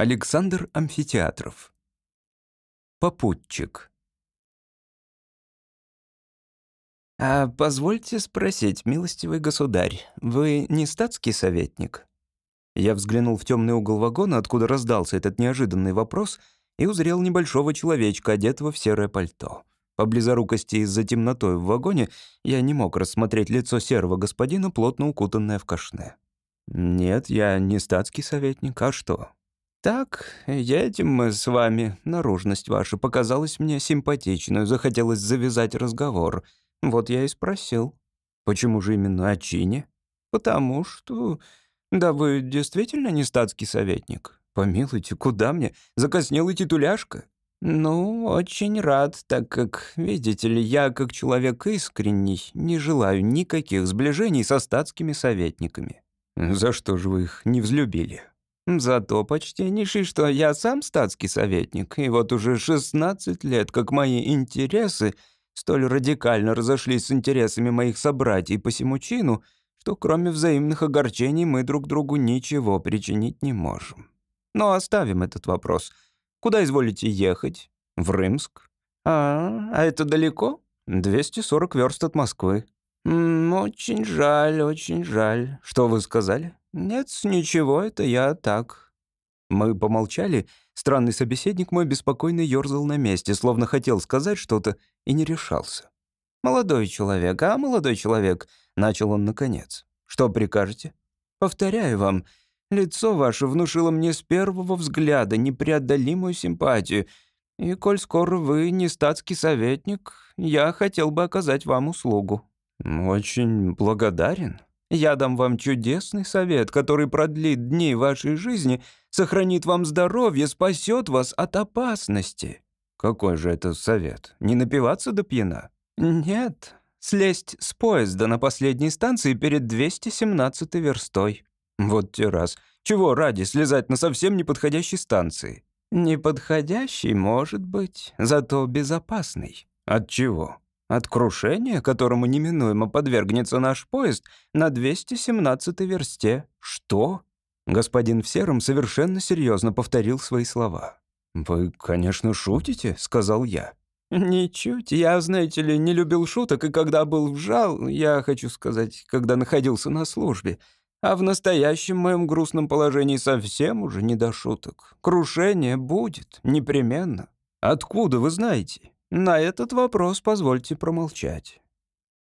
Александр Амфитеатров. Попутчик. «А позвольте спросить, милостивый государь, вы не статский советник?» Я взглянул в темный угол вагона, откуда раздался этот неожиданный вопрос, и узрел небольшого человечка, одетого в серое пальто. По близорукости из-за темнотой в вагоне я не мог рассмотреть лицо серого господина, плотно укутанное в кашне. «Нет, я не статский советник, а что?» «Так, едем мы с вами. Наружность ваша показалась мне симпатичной, захотелось завязать разговор. Вот я и спросил». «Почему же именно о чине?» «Потому что... Да вы действительно не статский советник?» «Помилуйте, куда мне? Закоснелый титуляшка?» «Ну, очень рад, так как, видите ли, я, как человек искренний, не желаю никаких сближений со статскими советниками». «За что же вы их не взлюбили?» Зато, почтеннейший, что я сам статский советник, и вот уже 16 лет, как мои интересы столь радикально разошлись с интересами моих собратьев по всему чину, что кроме взаимных огорчений мы друг другу ничего причинить не можем. Но оставим этот вопрос. Куда изволите ехать? В Рымск? А, а это далеко? 240 верст от Москвы. М -м, очень жаль, очень жаль. Что вы сказали? «Нет, ничего, это я так». Мы помолчали. Странный собеседник мой беспокойно ёрзал на месте, словно хотел сказать что-то и не решался. «Молодой человек, а, молодой человек?» — начал он наконец. «Что прикажете?» «Повторяю вам, лицо ваше внушило мне с первого взгляда непреодолимую симпатию, и коль скоро вы не статский советник, я хотел бы оказать вам услугу». «Очень благодарен», я дам вам чудесный совет, который продлит дни вашей жизни, сохранит вам здоровье, спасет вас от опасности». «Какой же это совет? Не напиваться до пьяна?» «Нет, слезть с поезда на последней станции перед 217 верстой». «Вот те раз. Чего ради слезать на совсем неподходящей станции?» «Неподходящий, может быть, зато безопасный». «От чего?» От крушения, которому неминуемо подвергнется наш поезд, на 217 версте. Что? Господин в сером совершенно серьезно повторил свои слова. «Вы, конечно, шутите», — сказал я. «Ничуть. Я, знаете ли, не любил шуток, и когда был вжал, я хочу сказать, когда находился на службе, а в настоящем моем грустном положении совсем уже не до шуток. Крушение будет, непременно. Откуда вы знаете?» На этот вопрос позвольте промолчать.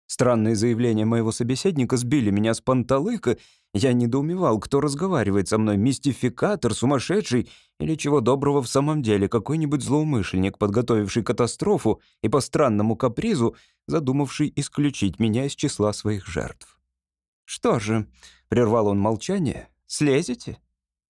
Странные заявления моего собеседника сбили меня с панталыка. Я недоумевал, кто разговаривает со мной, мистификатор, сумасшедший или чего доброго в самом деле, какой-нибудь злоумышленник, подготовивший катастрофу и по странному капризу задумавший исключить меня из числа своих жертв. «Что же?» — прервал он молчание. «Слезете?»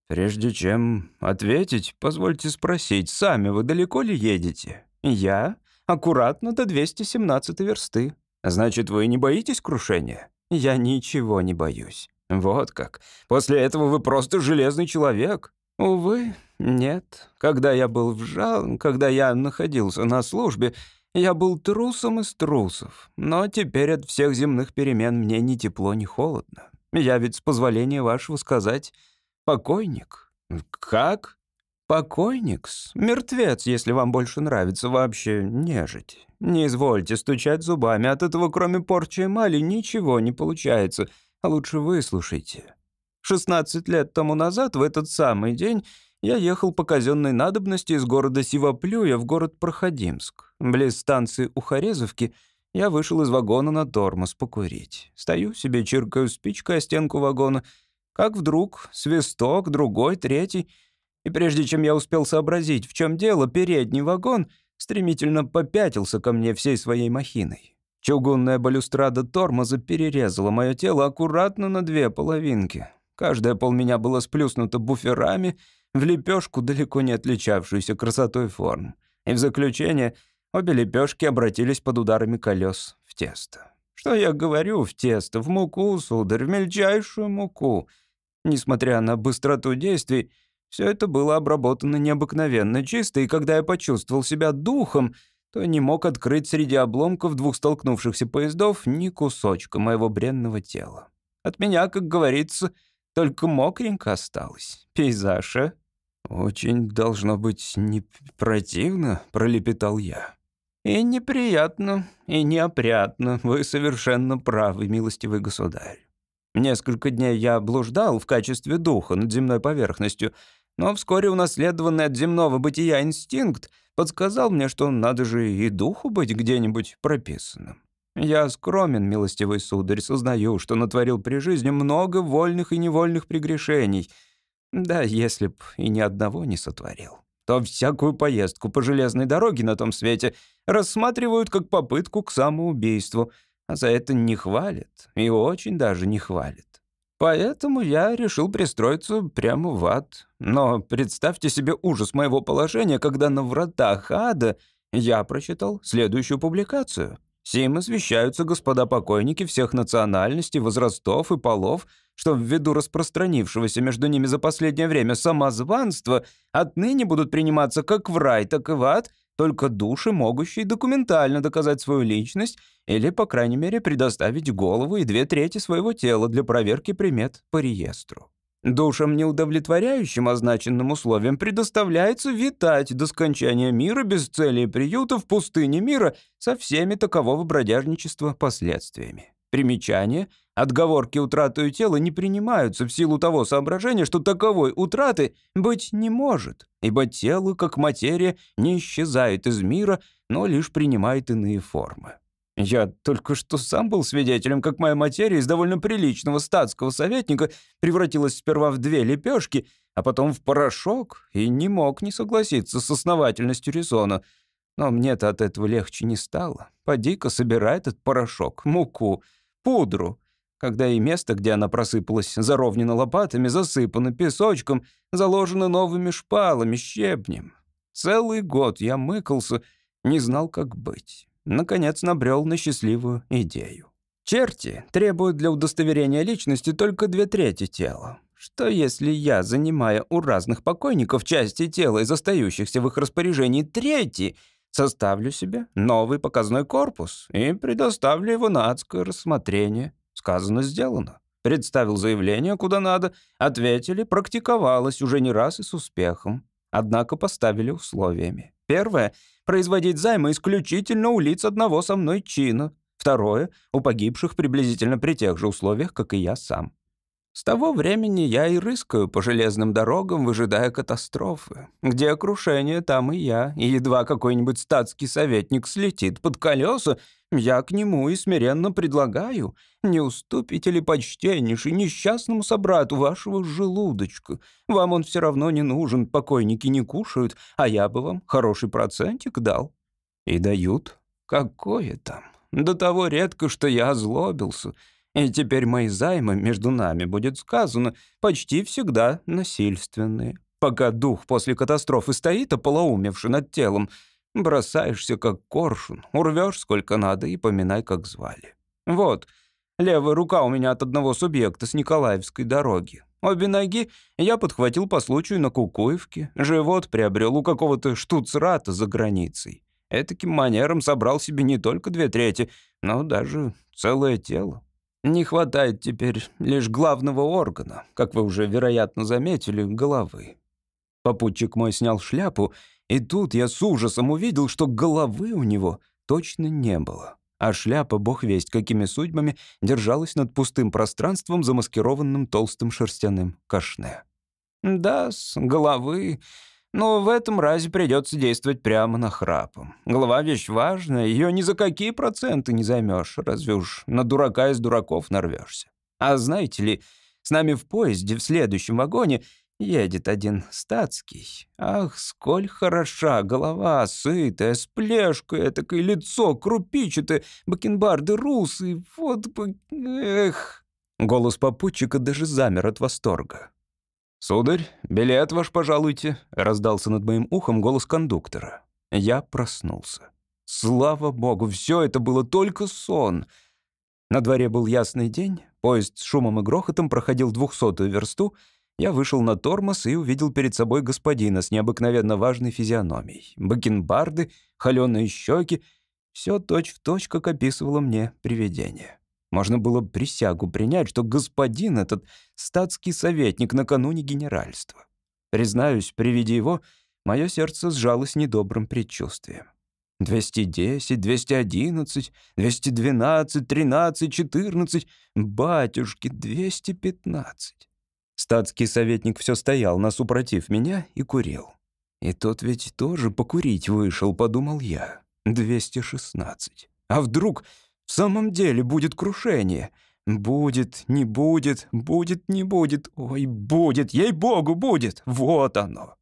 «Прежде чем ответить, позвольте спросить, сами вы далеко ли едете?» «Я? Аккуратно до 217 версты. Значит, вы не боитесь крушения?» «Я ничего не боюсь». «Вот как. После этого вы просто железный человек». «Увы, нет. Когда я был в жал, когда я находился на службе, я был трусом из трусов. Но теперь от всех земных перемен мне ни тепло, ни холодно. Я ведь, с позволения вашего сказать, покойник». «Как?» «Покойникс? Мертвец, если вам больше нравится вообще нежить. Не извольте стучать зубами, от этого кроме порчи эмали ничего не получается. А лучше выслушайте. 16 лет тому назад, в этот самый день, я ехал по казенной надобности из города Сивоплюя в город Проходимск. Близ станции Ухарезовки я вышел из вагона на тормоз покурить. Стою себе, чиркаю спичкой о стенку вагона. Как вдруг свисток, другой, третий — и прежде чем я успел сообразить, в чем дело, передний вагон стремительно попятился ко мне всей своей махиной. Чугунная балюстрада тормоза перерезала мое тело аккуратно на две половинки. Каждая пол меня была сплюснута буферами, в лепешку, далеко не отличавшуюся красотой форм. И в заключение обе лепешки обратились под ударами колес в тесто. Что я говорю в тесто? В муку, сударь, в мельчайшую муку. Несмотря на быстроту действий, все это было обработано необыкновенно чисто, и когда я почувствовал себя духом, то не мог открыть среди обломков двух столкнувшихся поездов ни кусочка моего бренного тела. От меня, как говорится, только мокренько осталось. Пейзаж, а? «Очень должно быть не противно», — пролепетал я. «И неприятно, и неопрятно. Вы совершенно правы, милостивый государь. Несколько дней я блуждал в качестве духа над земной поверхностью, но вскоре унаследованный от земного бытия инстинкт подсказал мне, что надо же и духу быть где-нибудь прописанным. Я скромен, милостивый сударь, сознаю, что натворил при жизни много вольных и невольных прегрешений — да, если б и ни одного не сотворил, то всякую поездку по железной дороге на том свете рассматривают как попытку к самоубийству, а за это не хвалят, и очень даже не хвалят. Поэтому я решил пристроиться прямо в ад. Но представьте себе ужас моего положения, когда на вратах ада я прочитал следующую публикацию — Сим извещаются господа покойники всех национальностей, возрастов и полов, что ввиду распространившегося между ними за последнее время самозванства отныне будут приниматься как в рай, так и в ад только души, могущие документально доказать свою личность или, по крайней мере, предоставить голову и две трети своего тела для проверки примет по реестру. Душам, неудовлетворяющим означенным условиям, предоставляется витать до скончания мира без цели и приюта в пустыне мира со всеми такового бродяжничества последствиями. Примечание. Отговорки утратою тела не принимаются в силу того соображения, что таковой утраты быть не может, ибо тело, как материя, не исчезает из мира, но лишь принимает иные формы. Я только что сам был свидетелем, как моя материя из довольно приличного статского советника превратилась сперва в две лепешки, а потом в порошок, и не мог не согласиться с основательностью резона. Но мне-то от этого легче не стало. Поди-ка собирай этот порошок, муку, пудру. Когда и место, где она просыпалась, заровнено лопатами, засыпано песочком, заложено новыми шпалами, щебнем. Целый год я мыкался, не знал, как быть наконец набрел на счастливую идею. Черти требуют для удостоверения личности только две трети тела. Что если я, занимая у разных покойников части тела из остающихся в их распоряжении трети, составлю себе новый показной корпус и предоставлю его на адское рассмотрение? Сказано, сделано. Представил заявление, куда надо, ответили, практиковалось уже не раз и с успехом. Однако поставили условиями. Первое — производить займы исключительно у лиц одного со мной чина. Второе — у погибших приблизительно при тех же условиях, как и я сам. С того времени я и рыскаю по железным дорогам, выжидая катастрофы. Где крушение, там и я. И едва какой-нибудь статский советник слетит под колеса, я к нему и смиренно предлагаю, не уступите ли почтеннейший несчастному собрату вашего желудочка? Вам он все равно не нужен, покойники не кушают, а я бы вам хороший процентик дал». И дают. Какое там? До того редко, что я озлобился. И теперь мои займы между нами, будет сказано, почти всегда насильственные. Пока дух после катастрофы стоит, ополоумевший над телом, бросаешься как коршун, урвешь сколько надо и поминай, как звали. Вот, левая рука у меня от одного субъекта с Николаевской дороги. Обе ноги я подхватил по случаю на Кукуевке, живот приобрел у какого-то штуцрата за границей. Этаким манером собрал себе не только две трети, но даже целое тело. Не хватает теперь лишь главного органа, как вы уже, вероятно, заметили, головы. Попутчик мой снял шляпу, и тут я с ужасом увидел, что головы у него точно не было. А шляпа, бог весть какими судьбами, держалась над пустым пространством, замаскированным толстым шерстяным кашне. Да, с головы но в этом разе придется действовать прямо на храпом. Голова — вещь важная, ее ни за какие проценты не займешь, разве уж на дурака из дураков нарвешься. А знаете ли, с нами в поезде в следующем вагоне едет один статский. Ах, сколь хороша голова, сытая, с плешкой, этакое лицо крупичатое, бакенбарды русые, вот бы... Эх... Голос попутчика даже замер от восторга. «Сударь, билет ваш пожалуйте», — раздался над моим ухом голос кондуктора. Я проснулся. Слава богу, все это было только сон. На дворе был ясный день, поезд с шумом и грохотом проходил двухсотую версту, я вышел на тормоз и увидел перед собой господина с необыкновенно важной физиономией. Бакенбарды, холеные щеки — все точь-в-точь, как описывало мне привидение. Можно было присягу принять, что господин этот статский советник накануне генеральства. Признаюсь, при виде его мое сердце сжалось недобрым предчувствием. 210, 211, 212, 13, 14. Батюшки, 215. Статский советник все стоял насупротив меня и курил. И тот ведь тоже покурить вышел, подумал я. 216. А вдруг в самом деле будет крушение? Будет, не будет, будет, не будет. Ой, будет, ей-богу, будет. Вот оно.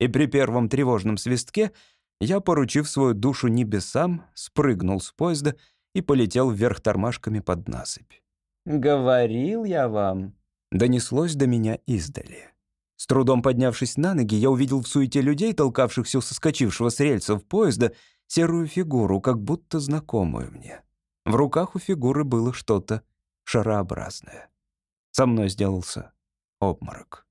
И при первом тревожном свистке я, поручив свою душу небесам, спрыгнул с поезда и полетел вверх тормашками под насыпь. «Говорил я вам», — донеслось до меня издали. С трудом поднявшись на ноги, я увидел в суете людей, толкавшихся у соскочившего с рельсов поезда, серую фигуру, как будто знакомую мне. В руках у фигуры было что-то шарообразное. Со мной сделался обморок.